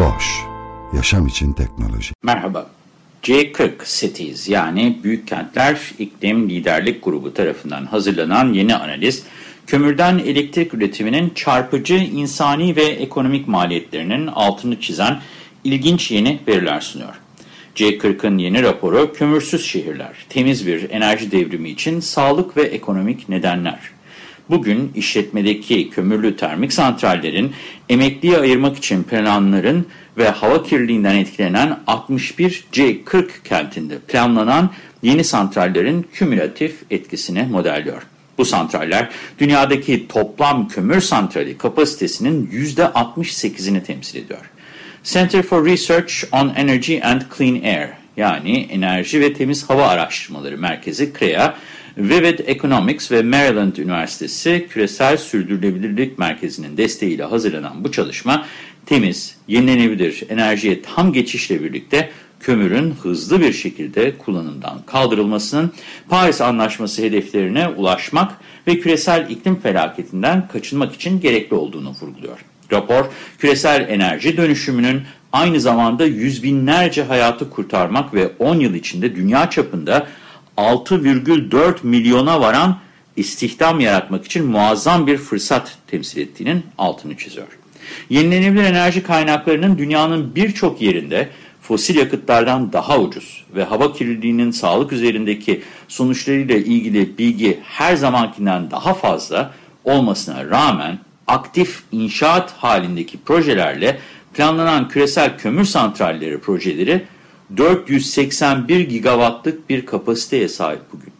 Boş, yaşam için teknoloji. Merhaba. C40 Cities yani Büyük Kentler İklim Liderlik Grubu tarafından hazırlanan yeni analiz, kömürden elektrik üretiminin çarpıcı insani ve ekonomik maliyetlerinin altını çizen ilginç yeni veriler sunuyor. C40'ın yeni raporu kömürsüz şehirler, temiz bir enerji devrimi için sağlık ve ekonomik nedenler. Bugün işletmedeki kömürlü termik santrallerin emekliye ayırmak için planların ve hava kirliliğinden etkilenen 61 C40 kentinde planlanan yeni santrallerin kümülatif etkisini modelliyor. Bu santraller dünyadaki toplam kömür santrali kapasitesinin %68'ini temsil ediyor. Center for Research on Energy and Clean Air yani Enerji ve Temiz Hava Araştırmaları Merkezi CREA, Vivid Economics ve Maryland Üniversitesi Küresel Sürdürülebilirlik Merkezi'nin desteğiyle hazırlanan bu çalışma, temiz, yenilenebilir enerjiye tam geçişle birlikte kömürün hızlı bir şekilde kullanımdan kaldırılmasının Paris Anlaşması hedeflerine ulaşmak ve küresel iklim felaketinden kaçınmak için gerekli olduğunu vurguluyor. Rapor, küresel enerji dönüşümünün aynı zamanda yüz binlerce hayatı kurtarmak ve 10 yıl içinde dünya çapında 6,4 milyona varan istihdam yaratmak için muazzam bir fırsat temsil ettiğinin altını çiziyor. Yenilenebilir enerji kaynaklarının dünyanın birçok yerinde fosil yakıtlardan daha ucuz ve hava kirliliğinin sağlık üzerindeki sonuçlarıyla ilgili bilgi her zamankinden daha fazla olmasına rağmen aktif inşaat halindeki projelerle planlanan küresel kömür santralleri projeleri 481 gigawattlık bir kapasiteye sahip bugün.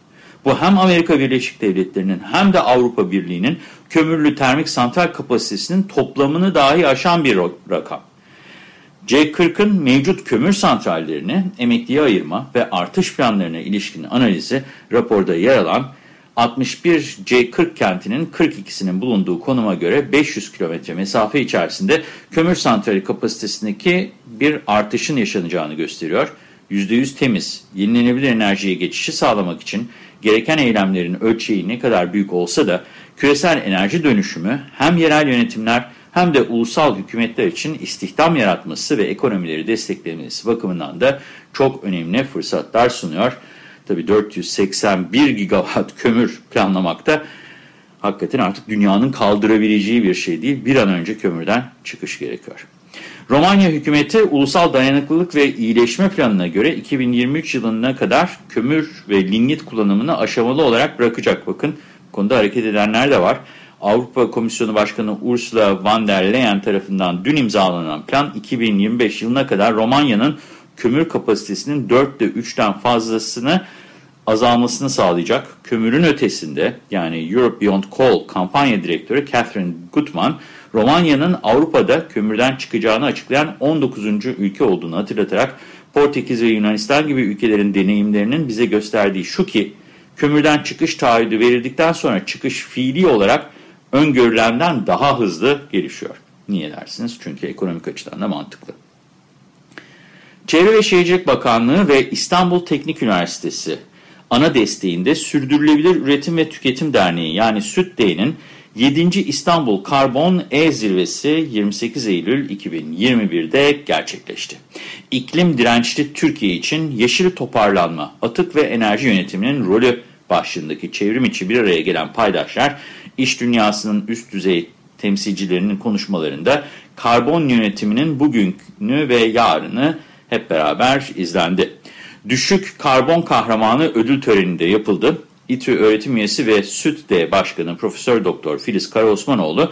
Bu hem Amerika Birleşik Devletleri'nin hem de Avrupa Birliği'nin kömürlü termik santral kapasitesinin toplamını dahi aşan bir rakam. C40'ın mevcut kömür santrallerini emekliye ayırma ve artış planlarına ilişkin analizi raporda yer alan 61 C40 kentinin 42'sinin bulunduğu konuma göre 500 kilometre mesafe içerisinde kömür santrali kapasitesindeki bir artışın yaşanacağını gösteriyor. %100 temiz, yenilenebilir enerjiye geçişi sağlamak için gereken eylemlerin ölçeği ne kadar büyük olsa da küresel enerji dönüşümü hem yerel yönetimler hem de ulusal hükümetler için istihdam yaratması ve ekonomileri desteklemesi bakımından da çok önemli fırsatlar sunuyor. Tabii 481 gigawatt kömür planlamakta hakikaten artık dünyanın kaldırabileceği bir şey değil. Bir an önce kömürden çıkış gerekiyor. Romanya hükümeti ulusal dayanıklılık ve iyileşme planına göre 2023 yılına kadar kömür ve lignit kullanımını aşamalı olarak bırakacak. Bakın konuda hareket edenler de var. Avrupa Komisyonu Başkanı Ursula von der Leyen tarafından dün imzalanan plan 2025 yılına kadar Romanya'nın kömür kapasitesinin 4'te 3'ten fazlasını azalmasını sağlayacak. Kömürün ötesinde yani Europe Beyond Coal kampanya direktörü Catherine Gutman, Romanya'nın Avrupa'da kömürden çıkacağını açıklayan 19. ülke olduğunu hatırlatarak Portekiz ve Yunanistan gibi ülkelerin deneyimlerinin bize gösterdiği şu ki, kömürden çıkış taahhüdü verildikten sonra çıkış fiili olarak öngörülenden daha hızlı gelişiyor. Niye dersiniz? Çünkü ekonomik açıdan da mantıklı. Çevre ve Şehircilik Bakanlığı ve İstanbul Teknik Üniversitesi ana desteğinde Sürdürülebilir Üretim ve Tüketim Derneği yani SÜTDE'nin 7. İstanbul Karbon E-Zirvesi 28 Eylül 2021'de gerçekleşti. İklim dirençli Türkiye için yeşil toparlanma, atık ve enerji yönetiminin rolü başlığındaki çevrim içi bir araya gelen paydaşlar, iş dünyasının üst düzey temsilcilerinin konuşmalarında karbon yönetiminin bugünü ve yarını hep beraber izlendi. Düşük Karbon Kahramanı ödül töreninde yapıldı. İTÜ öğretim üyesi ve SÜTDE Başkanı Profesör Doktor Filiz Karaosmanoğlu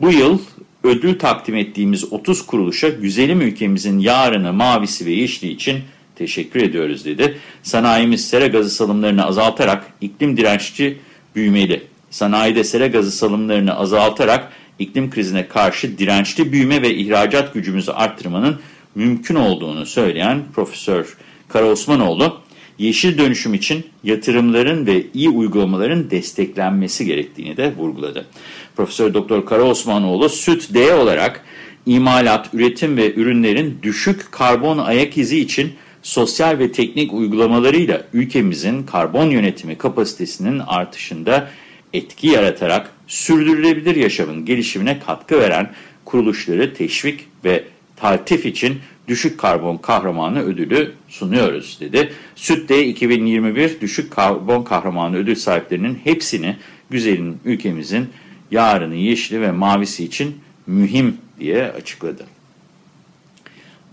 bu yıl ödül takdim ettiğimiz 30 kuruluşa güzelim ülkemizin yarını, mavisi ve yeşili için teşekkür ediyoruz dedi. Sanayimiz sera gazı salımlarını azaltarak iklim dirençli büyümeli. sanayide sera gazı salımlarını azaltarak iklim krizine karşı dirençli büyüme ve ihracat gücümüzü arttırmanın mümkün olduğunu söyleyen Profesör Karaosmanoğlu, yeşil dönüşüm için yatırımların ve iyi uygulamaların desteklenmesi gerektiğini de vurguladı. Profesör Doktor Karaosmanoğlu süt D olarak imalat, üretim ve ürünlerin düşük karbon ayak izi için sosyal ve teknik uygulamalarıyla ülkemizin karbon yönetimi kapasitesinin artışında etki yaratarak sürdürülebilir yaşamın gelişimine katkı veren kuruluşları teşvik ve taltif için düşük karbon kahramanı ödülü sunuyoruz dedi. Sütte 2021 düşük karbon kahramanı ödül sahiplerinin hepsini güzelin ülkemizin yarını yeşili ve mavisi için mühim diye açıkladı.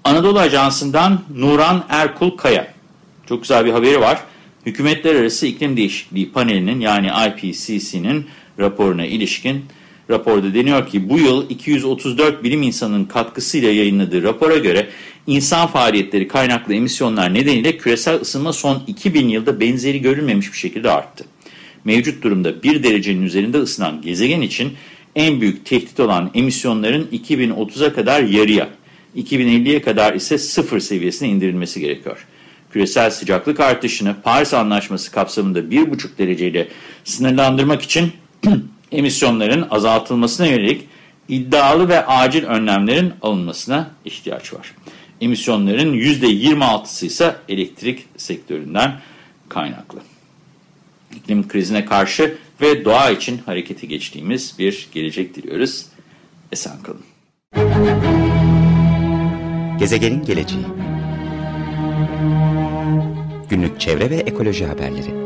Anadolu Ajansı'ndan Nuran Erkul Kaya. Çok güzel bir haberi var. Hükümetler Arası İklim Değişikliği Paneli'nin yani IPCC'nin raporuna ilişkin raporda deniyor ki bu yıl 234 bilim insanının katkısıyla yayınladığı rapora göre insan faaliyetleri kaynaklı emisyonlar nedeniyle küresel ısınma son 2000 yılda benzeri görülmemiş bir şekilde arttı. Mevcut durumda 1 derecenin üzerinde ısınan gezegen için en büyük tehdit olan emisyonların 2030'a kadar yarıya, 2050'ye kadar ise sıfır seviyesine indirilmesi gerekiyor. Küresel sıcaklık artışını Paris Anlaşması kapsamında 1,5 dereceyle sınırlandırmak için emisyonların azaltılmasına yönelik iddialı ve acil önlemlerin alınmasına ihtiyaç var. Emisyonların %26'sı ise elektrik sektöründen kaynaklı. İklim krizine karşı ve doğa için harekete geçtiğimiz bir gelecek diliyoruz. Esen kalın. Gezegenin geleceği Günlük çevre ve ekoloji haberleri